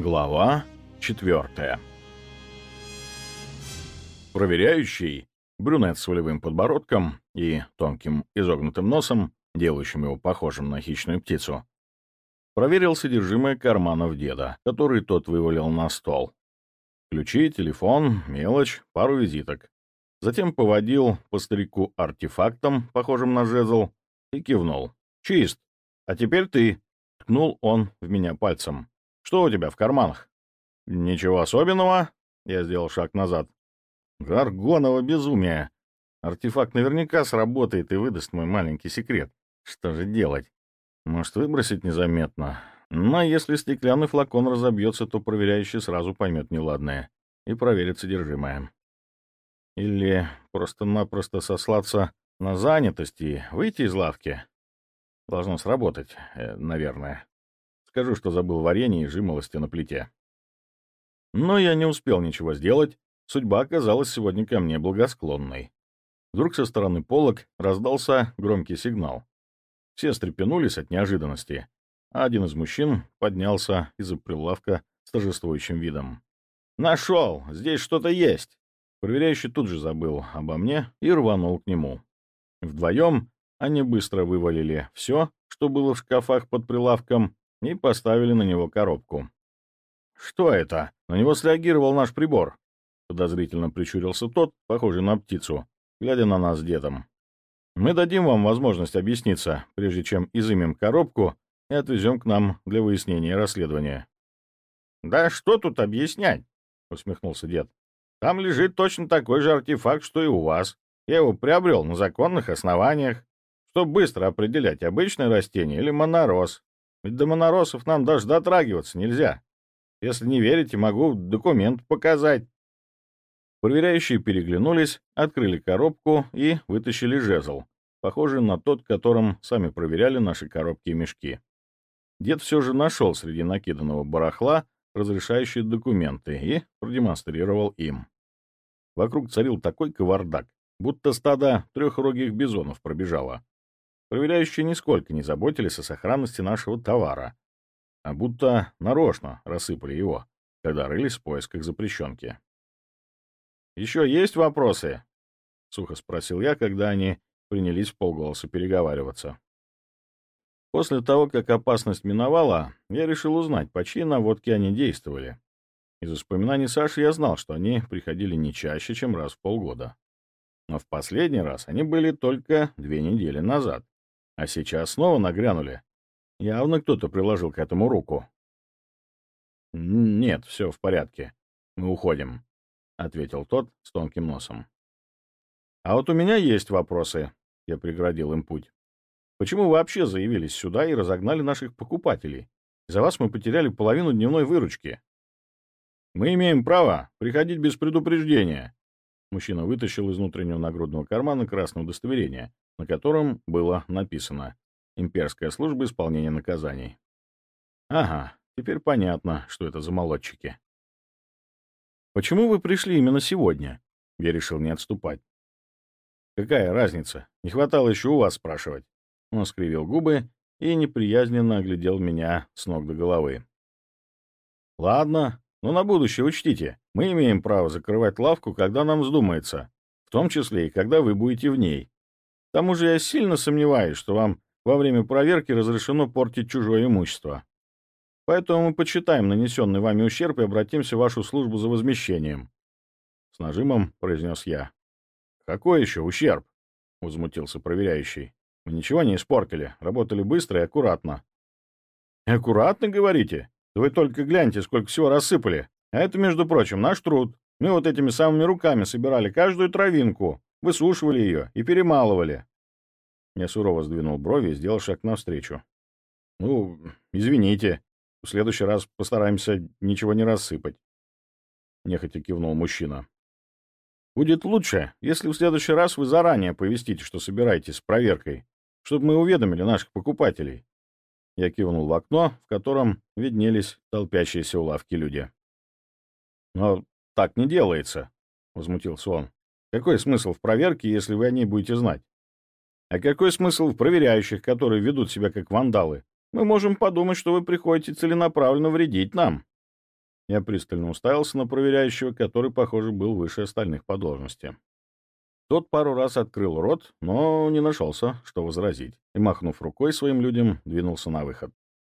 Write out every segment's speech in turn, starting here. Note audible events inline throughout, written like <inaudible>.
Глава четвертая Проверяющий, брюнет с волевым подбородком и тонким изогнутым носом, делающим его похожим на хищную птицу, проверил содержимое карманов деда, который тот вывалил на стол. Ключи, телефон, мелочь, пару визиток. Затем поводил по старику артефактом, похожим на жезл, и кивнул. «Чист. А теперь ты!» — ткнул он в меня пальцем. Что у тебя в карманах? Ничего особенного. Я сделал шаг назад. Гаргоново безумие. Артефакт наверняка сработает и выдаст мой маленький секрет. Что же делать? Может, выбросить незаметно? Но если стеклянный флакон разобьется, то проверяющий сразу поймет неладное и проверит содержимое. Или просто-напросто сослаться на занятость и выйти из лавки. Должно сработать, э, наверное. Скажу, что забыл варенье и жимолости на плите. Но я не успел ничего сделать. Судьба оказалась сегодня ко мне благосклонной. Вдруг со стороны полок раздался громкий сигнал. Все стрепенулись от неожиданности, а один из мужчин поднялся из-за прилавка с торжествующим видом. «Нашел! Здесь что-то есть!» Проверяющий тут же забыл обо мне и рванул к нему. Вдвоем они быстро вывалили все, что было в шкафах под прилавком, и поставили на него коробку. «Что это? На него среагировал наш прибор», — подозрительно прищурился тот, похожий на птицу, глядя на нас с дедом. «Мы дадим вам возможность объясниться, прежде чем изымем коробку и отвезем к нам для выяснения расследования». «Да что тут объяснять?» — усмехнулся дед. «Там лежит точно такой же артефакт, что и у вас. Я его приобрел на законных основаниях, чтобы быстро определять, обычное растение или монороз. Ведь до моноросов нам даже дотрагиваться нельзя. Если не верите, могу документ показать. Проверяющие переглянулись, открыли коробку и вытащили жезл, похожий на тот, которым сами проверяли наши коробки и мешки. Дед все же нашел среди накиданного барахла разрешающие документы и продемонстрировал им. Вокруг царил такой кавардак, будто стадо трехрогих бизонов пробежало. Проверяющие нисколько не заботились о сохранности нашего товара, а будто нарочно рассыпали его, когда рылись в поисках запрещенки. «Еще есть вопросы?» — сухо спросил я, когда они принялись в полголоса переговариваться. После того, как опасность миновала, я решил узнать, по чьей наводке они действовали. Из воспоминаний Саши я знал, что они приходили не чаще, чем раз в полгода. Но в последний раз они были только две недели назад. А сейчас снова нагрянули. Явно кто-то приложил к этому руку. «Нет, все в порядке. Мы уходим», — ответил тот с тонким носом. «А вот у меня есть вопросы», — я преградил им путь. «Почему вы вообще заявились сюда и разогнали наших покупателей? За вас мы потеряли половину дневной выручки». «Мы имеем право приходить без предупреждения». Мужчина вытащил из внутреннего нагрудного кармана красное удостоверение, на котором было написано «Имперская служба исполнения наказаний». Ага, теперь понятно, что это за молодчики. «Почему вы пришли именно сегодня?» Я решил не отступать. «Какая разница? Не хватало еще у вас спрашивать». Он скривил губы и неприязненно оглядел меня с ног до головы. «Ладно, но на будущее учтите. Мы имеем право закрывать лавку, когда нам вздумается, в том числе и когда вы будете в ней. К тому же я сильно сомневаюсь, что вам во время проверки разрешено портить чужое имущество. Поэтому мы почитаем нанесенный вами ущерб и обратимся в вашу службу за возмещением. С нажимом произнес я. Какой еще ущерб? Возмутился проверяющий. Мы ничего не испортили, работали быстро и аккуратно. Аккуратно, говорите? вы только гляньте, сколько всего рассыпали. А это, между прочим, наш труд. Мы вот этими самыми руками собирали каждую травинку, высушивали ее и перемалывали. Я сурово сдвинул брови и сделал шаг навстречу. «Ну, извините. В следующий раз постараемся ничего не рассыпать». Нехотя кивнул мужчина. «Будет лучше, если в следующий раз вы заранее повестите, что собираетесь с проверкой, чтобы мы уведомили наших покупателей». Я кивнул в окно, в котором виднелись толпящиеся у лавки люди. «Но так не делается», — возмутился он. Какой смысл в проверке, если вы о ней будете знать? А какой смысл в проверяющих, которые ведут себя как вандалы? Мы можем подумать, что вы приходите целенаправленно вредить нам. Я пристально уставился на проверяющего, который, похоже, был выше остальных по должности. Тот пару раз открыл рот, но не нашелся, что возразить, и, махнув рукой своим людям, двинулся на выход.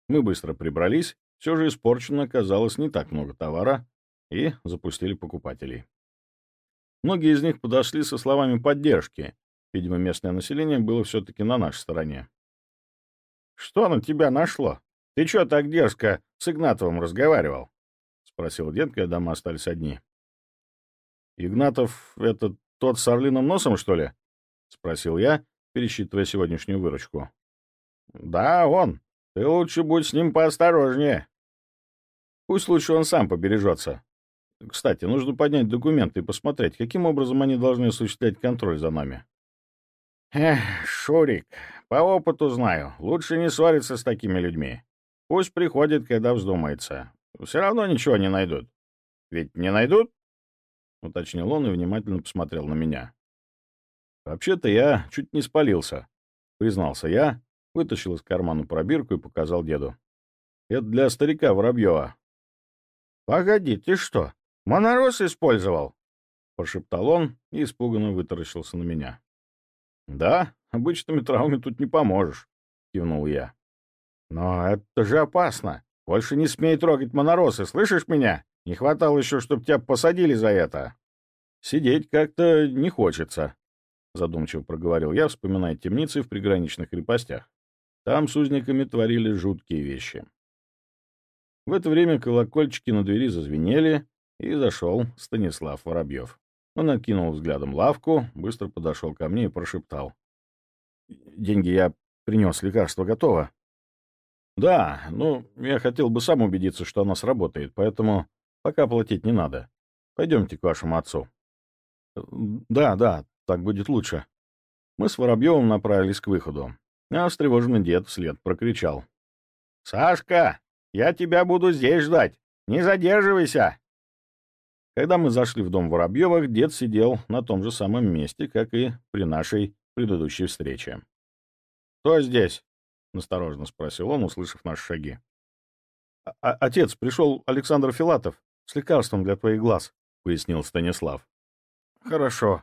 Мы быстро прибрались, все же испорчено оказалось не так много товара, и запустили покупателей. Многие из них подошли со словами поддержки. Видимо, местное население было все-таки на нашей стороне. «Что на тебя нашло? Ты что так дерзко с Игнатовым разговаривал?» — спросил дед, когда мы остались одни. «Игнатов — это тот с орлиным носом, что ли?» — спросил я, пересчитывая сегодняшнюю выручку. «Да, он. Ты лучше будь с ним поосторожнее. Пусть лучше он сам побережется. Кстати, нужно поднять документы и посмотреть, каким образом они должны осуществлять контроль за нами». «Эх, Шурик, по опыту знаю, лучше не ссориться с такими людьми. Пусть приходит, когда вздумается. Все равно ничего не найдут. Ведь не найдут?» — уточнил он и внимательно посмотрел на меня. «Вообще-то я чуть не спалился», — признался я, вытащил из кармана пробирку и показал деду. «Это для старика Воробьева». «Погоди, ты что, монороз использовал?» — прошептал он и испуганно вытаращился на меня. «Да, обычными травмами тут не поможешь», — кивнул я. «Но это же опасно. Больше не смей трогать моноросы, слышишь меня? Не хватало еще, чтобы тебя посадили за это». «Сидеть как-то не хочется», — задумчиво проговорил я, вспоминая темницы в приграничных крепостях. Там с узниками творили жуткие вещи. В это время колокольчики на двери зазвенели, и зашел Станислав Воробьев. Он окинул взглядом лавку, быстро подошел ко мне и прошептал. «Деньги я принес, лекарство готово». «Да, ну, я хотел бы сам убедиться, что оно сработает, поэтому пока платить не надо. Пойдемте к вашему отцу». «Да, да, так будет лучше». Мы с Воробьевым направились к выходу, а встревоженный дед вслед прокричал. «Сашка, я тебя буду здесь ждать! Не задерживайся!» Когда мы зашли в дом Воробьевых, дед сидел на том же самом месте, как и при нашей предыдущей встрече. «Кто здесь?» — настороженно спросил он, услышав наши шаги. «А, а «Отец, пришел Александр Филатов с лекарством для твоих глаз», — пояснил Станислав. «Хорошо.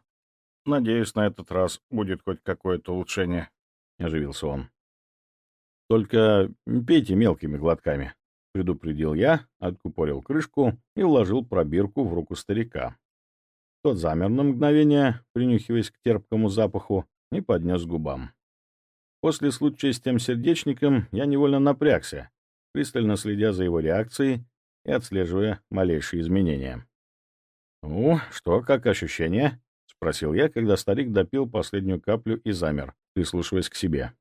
Надеюсь, на этот раз будет хоть какое-то улучшение», — оживился он. «Только пейте мелкими глотками», — предупредил я, откупорил крышку и вложил пробирку в руку старика. Тот замер на мгновение, принюхиваясь к терпкому запаху, и поднес губам. После случая с тем сердечником я невольно напрягся, пристально следя за его реакцией и отслеживая малейшие изменения. «Ну, что, как ощущение?» — спросил я, когда старик допил последнюю каплю и замер, прислушиваясь к себе.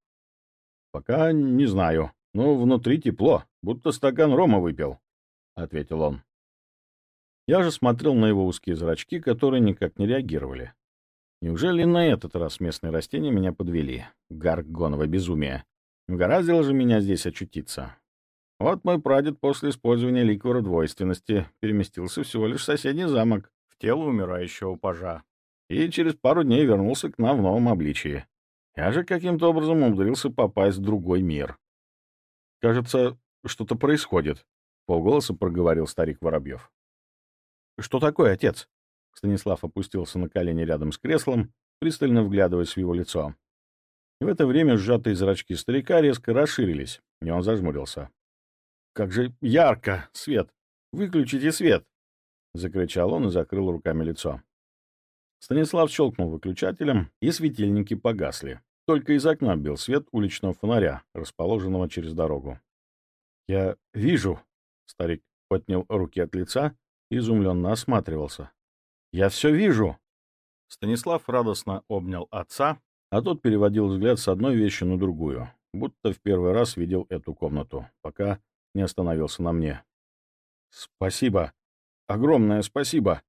«Пока не знаю, но внутри тепло, будто стакан рома выпил», — ответил он. Я же смотрел на его узкие зрачки, которые никак не реагировали. Неужели на этот раз местные растения меня подвели? Гаргоново безумие. Угораздило же меня здесь очутиться. Вот мой прадед после использования ликвора двойственности переместился всего лишь в соседний замок, в тело умирающего пажа, и через пару дней вернулся к нам в новом обличии. Я же каким-то образом умудрился попасть в другой мир. Кажется, что-то происходит, — полголоса проговорил старик Воробьев. — Что такое, отец? Станислав опустился на колени рядом с креслом, пристально вглядываясь в его лицо. И в это время сжатые зрачки старика резко расширились, и он зажмурился. «Как же ярко! Свет! Выключите свет!» — закричал он и закрыл руками лицо. Станислав щелкнул выключателем, и светильники погасли. Только из окна бил свет уличного фонаря, расположенного через дорогу. «Я вижу!» — старик поднял руки от лица и изумленно осматривался. «Я все вижу!» Станислав радостно обнял отца, а тот переводил взгляд с одной вещи на другую, будто в первый раз видел эту комнату, пока не остановился на мне. «Спасибо! Огромное спасибо!»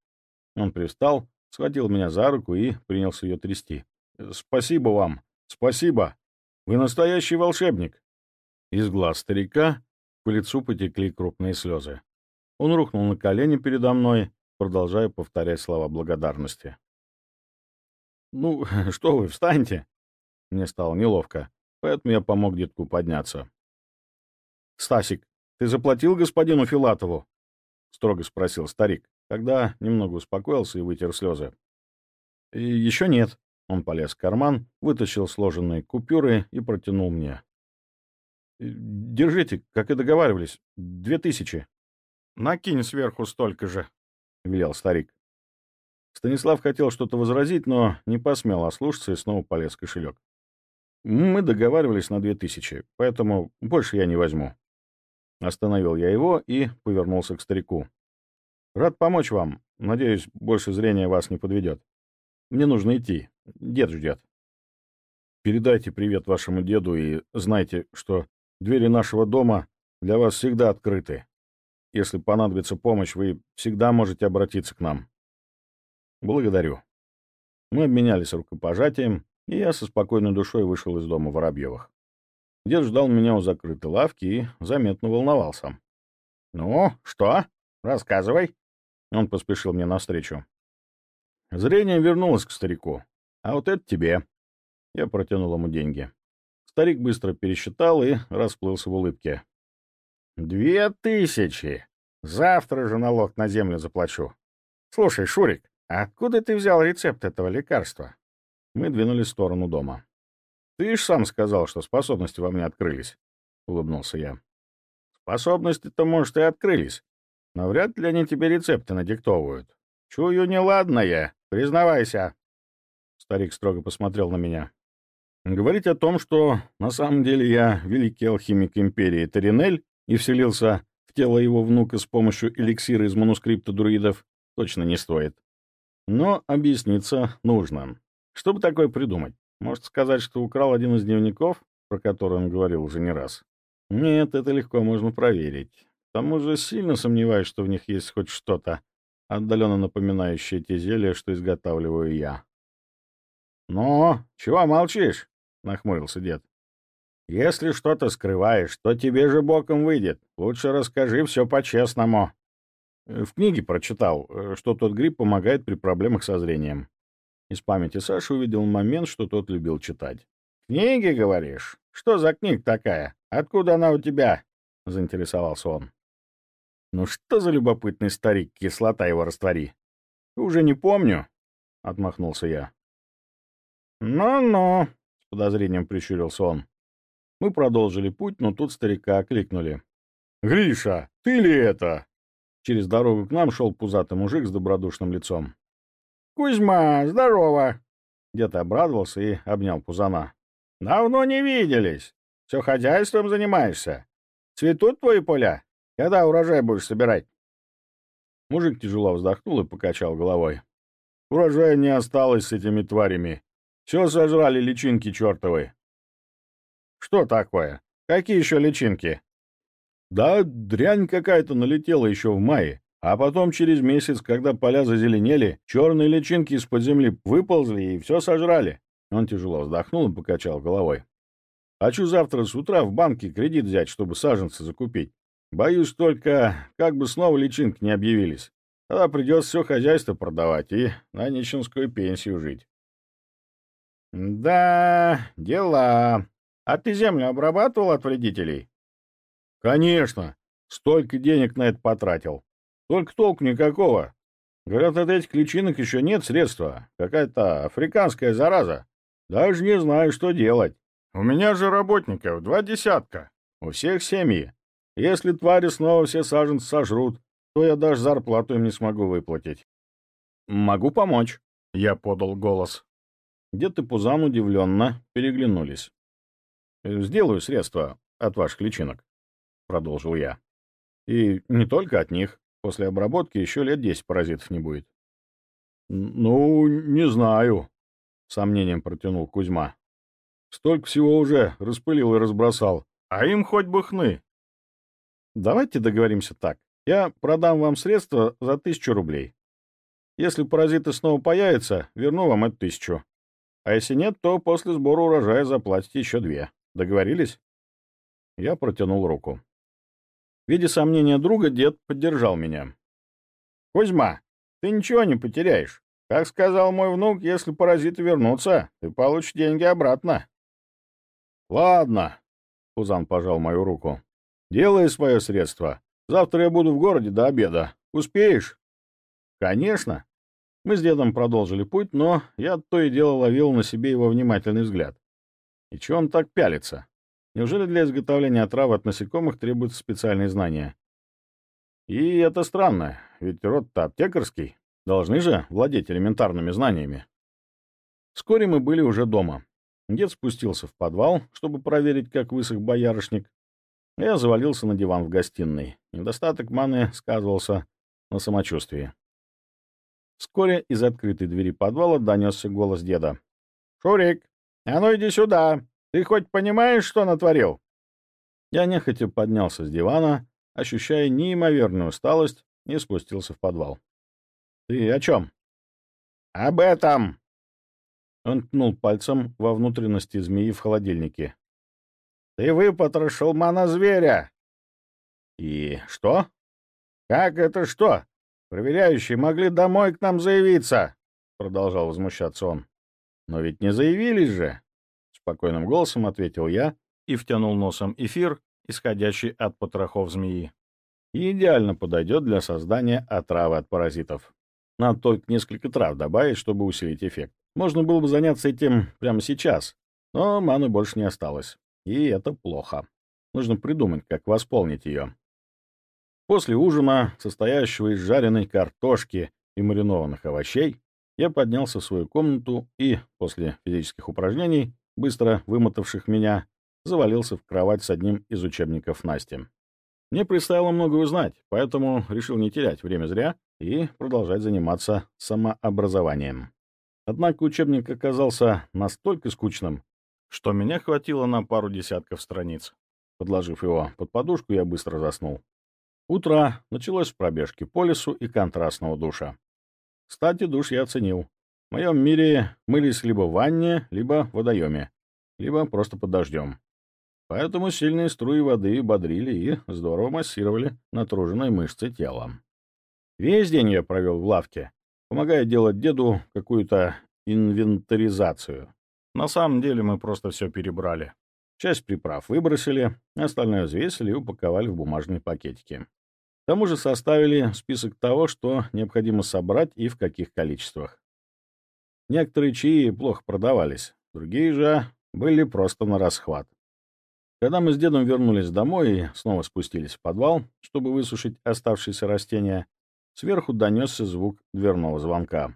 Он пристал, схватил меня за руку и принялся ее трясти. «Спасибо вам! Спасибо! Вы настоящий волшебник!» Из глаз старика по лицу потекли крупные слезы. Он рухнул на колени передо мной, продолжая повторять слова благодарности. «Ну, <laughs> что вы, встаньте!» Мне стало неловко, поэтому я помог детку подняться. «Стасик, ты заплатил господину Филатову?» — строго спросил старик, когда немного успокоился и вытер слезы. «Еще нет». Он полез в карман, вытащил сложенные купюры и протянул мне. «Держите, как и договаривались, две тысячи». «Накинь сверху столько же», — велел старик. Станислав хотел что-то возразить, но не посмел ослушаться и снова полез в кошелек. «Мы договаривались на две тысячи, поэтому больше я не возьму». Остановил я его и повернулся к старику. «Рад помочь вам. Надеюсь, больше зрения вас не подведет. Мне нужно идти. Дед ждет». «Передайте привет вашему деду и знайте, что двери нашего дома для вас всегда открыты. Если понадобится помощь, вы всегда можете обратиться к нам». «Благодарю». Мы обменялись рукопожатием, и я со спокойной душой вышел из дома Воробьевых. Дед ждал меня у закрытой лавки и заметно волновался. «Ну, что? Рассказывай!» Он поспешил мне навстречу. Зрение вернулось к старику. «А вот это тебе!» Я протянул ему деньги. Старик быстро пересчитал и расплылся в улыбке. «Две тысячи! Завтра же налог на землю заплачу. Слушай, Шурик, откуда ты взял рецепт этого лекарства?» Мы двинулись в сторону дома. «Ты ж сам сказал, что способности во мне открылись», — улыбнулся я. «Способности-то, может, и открылись, но вряд ли они тебе рецепты надиктовывают. Чую неладное, признавайся». Старик строго посмотрел на меня. Говорить о том, что на самом деле я великий алхимик империи Таринель и вселился в тело его внука с помощью эликсира из манускрипта друидов, точно не стоит. Но объясниться нужно. Чтобы такое придумать? Может сказать, что украл один из дневников, про который он говорил уже не раз? Нет, это легко можно проверить. К тому же сильно сомневаюсь, что в них есть хоть что-то, отдаленно напоминающее те зелья, что изготавливаю я. «Ну, чего молчишь?» — нахмурился дед. «Если что-то скрываешь, то тебе же боком выйдет. Лучше расскажи все по-честному». В книге прочитал, э, что тот гриб помогает при проблемах со зрением. Из памяти Саши увидел момент, что тот любил читать. «Книги, говоришь? Что за книга такая? Откуда она у тебя?» — заинтересовался он. «Ну что за любопытный старик, кислота его раствори?» «Уже не помню», — отмахнулся я. «Ну-ну», — подозрением прищурился он. Мы продолжили путь, но тут старика окликнули. «Гриша, ты ли это?» Через дорогу к нам шел пузатый мужик с добродушным лицом. «Кузьма, здорово!» Дед обрадовался и обнял Пузана. «Давно не виделись. Все хозяйством занимаешься. Цветут твои поля? Когда урожай будешь собирать?» Мужик тяжело вздохнул и покачал головой. «Урожая не осталось с этими тварями. Все сожрали личинки чертовы». «Что такое? Какие еще личинки?» «Да дрянь какая-то налетела еще в мае. А потом через месяц, когда поля зазеленели, черные личинки из-под земли выползли и все сожрали. Он тяжело вздохнул и покачал головой. Хочу завтра с утра в банке кредит взять, чтобы саженцы закупить. Боюсь только, как бы снова личинки не объявились. Тогда придется все хозяйство продавать и на нищенскую пенсию жить. Да, дела. А ты землю обрабатывал от вредителей? Конечно. Столько денег на это потратил. Только толку никакого. Говорят, от этих личинок еще нет средства. Какая-то африканская зараза. Даже не знаю, что делать. У меня же работников два десятка. У всех семьи. Если твари снова все саженцы сожрут, то я даже зарплату им не смогу выплатить. «Могу помочь», — я подал голос. Дед и Пузан удивленно переглянулись. «Сделаю средства от ваших личинок», — продолжил я. «И не только от них. После обработки еще лет десять паразитов не будет. — Ну, не знаю, — сомнением протянул Кузьма. — Столько всего уже распылил и разбросал, а им хоть бы хны. — Давайте договоримся так. Я продам вам средства за тысячу рублей. Если паразиты снова появятся, верну вам эту тысячу. А если нет, то после сбора урожая заплатите еще две. Договорились? Я протянул руку. Видя сомнения друга, дед поддержал меня. «Кузьма, ты ничего не потеряешь. Как сказал мой внук, если паразиты вернутся, ты получишь деньги обратно». «Ладно», — Пузан пожал мою руку. «Делай свое средство. Завтра я буду в городе до обеда. Успеешь?» «Конечно». Мы с дедом продолжили путь, но я то и дело ловил на себе его внимательный взгляд. И чего он так пялится? Неужели для изготовления отравы от насекомых требуются специальные знания? И это странно, ведь род-то аптекарский. Должны же владеть элементарными знаниями. Вскоре мы были уже дома. Дед спустился в подвал, чтобы проверить, как высох боярышник. Я завалился на диван в гостиной. Недостаток маны сказывался на самочувствии. Вскоре из открытой двери подвала донесся голос деда. «Шурик, а ну иди сюда! Ты хоть понимаешь, что натворил?» Я нехотя поднялся с дивана, ощущая неимоверную усталость, и спустился в подвал. «Ты о чем?» «Об этом!» Он ткнул пальцем во внутренности змеи в холодильнике. «Ты выпотрошил мана-зверя!» «И что?» «Как это что? Проверяющие могли домой к нам заявиться!» Продолжал возмущаться он. «Но ведь не заявились же!» Спокойным голосом ответил я и втянул носом эфир, исходящий от потрохов змеи. И идеально подойдет для создания отравы от паразитов. Надо только несколько трав добавить, чтобы усилить эффект. Можно было бы заняться этим прямо сейчас, но маны больше не осталось. И это плохо. Нужно придумать, как восполнить ее. После ужина, состоящего из жареной картошки и маринованных овощей, я поднялся в свою комнату и, после физических упражнений, быстро вымотавших меня, завалился в кровать с одним из учебников Насти. Мне предстояло много узнать, поэтому решил не терять время зря и продолжать заниматься самообразованием. Однако учебник оказался настолько скучным, что меня хватило на пару десятков страниц. Подложив его под подушку, я быстро заснул. Утро началось с пробежки по лесу и контрастного душа. Кстати, душ я оценил. В моем мире мылись либо в ванне, либо в водоеме, либо просто под дождем. Поэтому сильные струи воды бодрили и здорово массировали натруженные мышцы тела. Весь день я провел в лавке, помогая делать деду какую-то инвентаризацию. На самом деле мы просто все перебрали. Часть приправ выбросили, остальное взвесили и упаковали в бумажные пакетики. К тому же составили список того, что необходимо собрать и в каких количествах. Некоторые чаи плохо продавались, другие же были просто на расхват. Когда мы с дедом вернулись домой и снова спустились в подвал, чтобы высушить оставшиеся растения, Сверху донесся звук дверного звонка.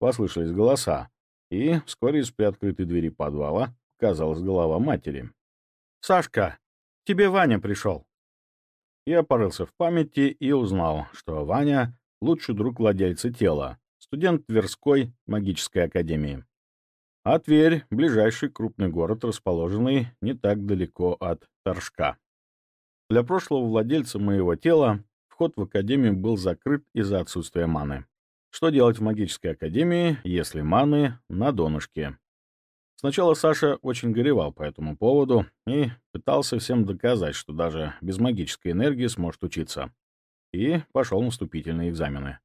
Послышались голоса, и вскоре из приоткрытой двери подвала показалась голова матери. «Сашка, тебе Ваня пришел!» Я порылся в памяти и узнал, что Ваня — лучший друг владельца тела, студент Тверской магической академии. А Тверь — ближайший крупный город, расположенный не так далеко от Торжка. Для прошлого владельца моего тела вход в Академию был закрыт из-за отсутствия маны. Что делать в магической академии, если маны на донышке? Сначала Саша очень горевал по этому поводу и пытался всем доказать, что даже без магической энергии сможет учиться. И пошел на вступительные экзамены.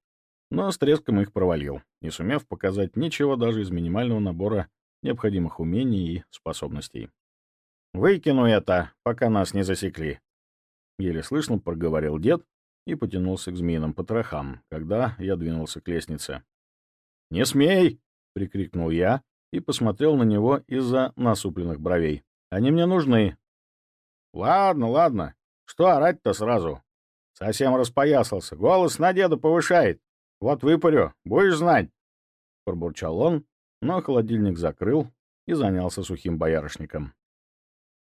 Но с треском их провалил, не сумев показать ничего даже из минимального набора необходимых умений и способностей. «Выкину это, пока нас не засекли», — еле слышно проговорил дед, и потянулся к змеиным потрохам, когда я двинулся к лестнице. «Не смей!» — прикрикнул я и посмотрел на него из-за насупленных бровей. «Они мне нужны». «Ладно, ладно. Что орать-то сразу? Совсем распоясался. Голос на деда повышает. Вот выпарю, будешь знать!» Пробурчал он, но холодильник закрыл и занялся сухим боярышником.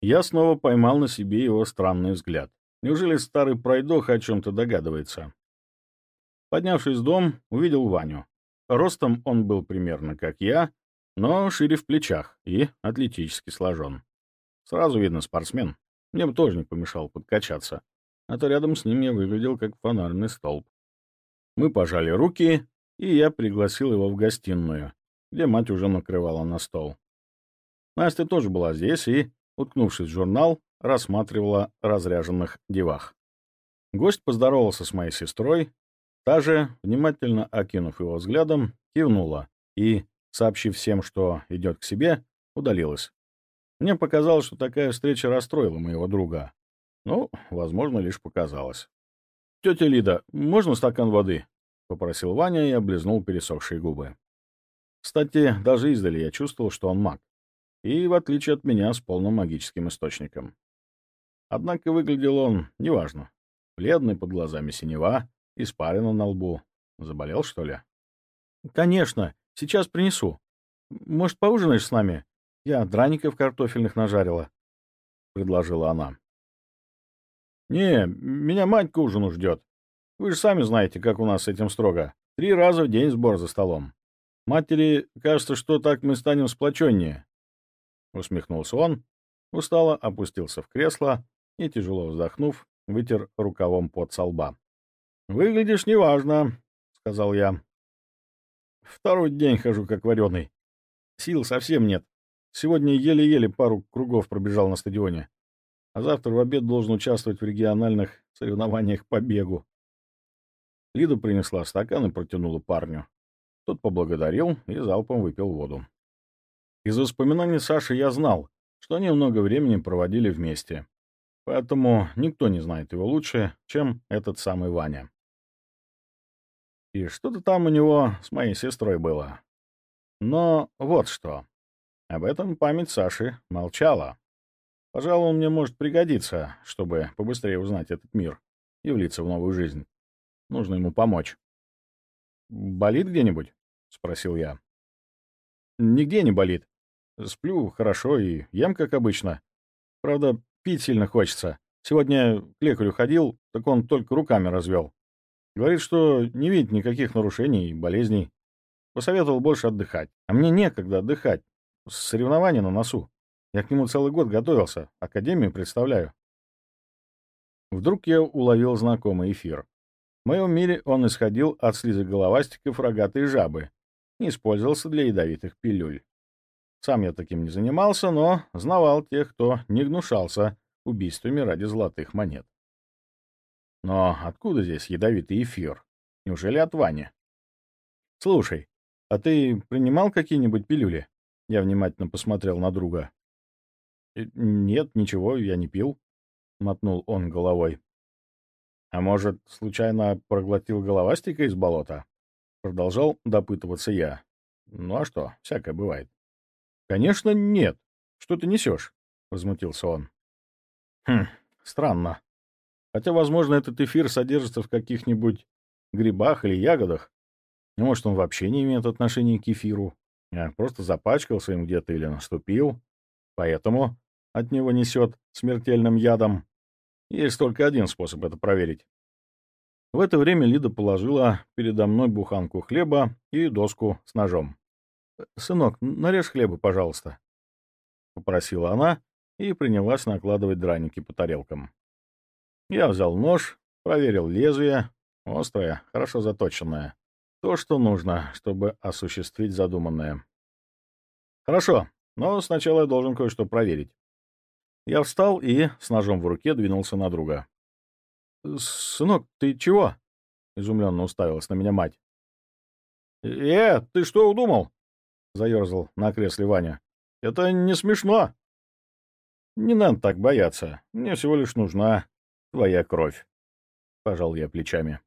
Я снова поймал на себе его странный взгляд. Неужели старый пройдох о чем-то догадывается? Поднявшись в дом, увидел Ваню. Ростом он был примерно как я, но шире в плечах и атлетически сложен. Сразу видно спортсмен. Мне бы тоже не помешал подкачаться, а то рядом с ним я выглядел как фонарный столб. Мы пожали руки, и я пригласил его в гостиную, где мать уже накрывала на стол. Настя тоже была здесь и, уткнувшись в журнал, рассматривала разряженных девах. Гость поздоровался с моей сестрой, та же, внимательно окинув его взглядом, кивнула и, сообщив всем, что идет к себе, удалилась. Мне показалось, что такая встреча расстроила моего друга. Ну, возможно, лишь показалось. тетя Лида, можно стакан воды?» — попросил Ваня и облизнул пересохшие губы. Кстати, даже издали я чувствовал, что он маг. И, в отличие от меня, с полным магическим источником. Однако выглядел он неважно. Бледный, под глазами синева, испарина на лбу. Заболел, что ли? «Конечно, сейчас принесу. Может, поужинаешь с нами? Я драников картофельных нажарила», — предложила она. «Не, меня мать к ужину ждет. Вы же сами знаете, как у нас с этим строго. Три раза в день сбор за столом. Матери кажется, что так мы станем сплоченнее. Усмехнулся он, устало опустился в кресло и, тяжело вздохнув, вытер рукавом под со лба. «Выглядишь неважно», — сказал я. «Второй день хожу как вареный. Сил совсем нет. Сегодня еле-еле пару кругов пробежал на стадионе. А завтра в обед должен участвовать в региональных соревнованиях по бегу». Лида принесла стакан и протянула парню. Тот поблагодарил и залпом выпил воду. Из воспоминаний Саши я знал, что они много времени проводили вместе. Поэтому никто не знает его лучше, чем этот самый Ваня. И что-то там у него с моей сестрой было. Но вот что. Об этом память Саши молчала. Пожалуй, он мне может пригодиться, чтобы побыстрее узнать этот мир и влиться в новую жизнь. Нужно ему помочь. «Болит где-нибудь?» — спросил я. «Нигде не болит. Сплю хорошо и ем, как обычно. Правда, пить сильно хочется. Сегодня к лекарю ходил, так он только руками развел. Говорит, что не видит никаких нарушений и болезней. Посоветовал больше отдыхать. А мне некогда отдыхать. Соревнования на носу. Я к нему целый год готовился. Академию представляю. Вдруг я уловил знакомый эфир. В моем мире он исходил от слиза головастиков рогатой жабы и использовался для ядовитых пилюль. Сам я таким не занимался, но знавал тех, кто не гнушался убийствами ради золотых монет. Но откуда здесь ядовитый эфир? Неужели от Вани? Слушай, а ты принимал какие-нибудь пилюли? Я внимательно посмотрел на друга. «Э, нет, ничего, я не пил, — мотнул он головой. А может, случайно проглотил головастика из болота? Продолжал допытываться я. Ну а что, всякое бывает. «Конечно, нет. Что ты несешь?» — возмутился он. «Хм, странно. Хотя, возможно, этот эфир содержится в каких-нибудь грибах или ягодах. Может, он вообще не имеет отношения к эфиру, а просто запачкался им где-то или наступил, поэтому от него несет смертельным ядом. Есть только один способ это проверить. В это время Лида положила передо мной буханку хлеба и доску с ножом. «Сынок, нарежь хлеба, пожалуйста», — попросила она и принялась накладывать драники по тарелкам. Я взял нож, проверил лезвие, острое, хорошо заточенное. То, что нужно, чтобы осуществить задуманное. Хорошо, но сначала я должен кое-что проверить. Я встал и с ножом в руке двинулся на друга. «Сынок, ты чего?» — изумленно уставилась на меня мать. «Э, ты что удумал?» — заерзал на кресле Ваня. «Это не смешно». «Не надо так бояться. Мне всего лишь нужна твоя кровь», — пожал я плечами.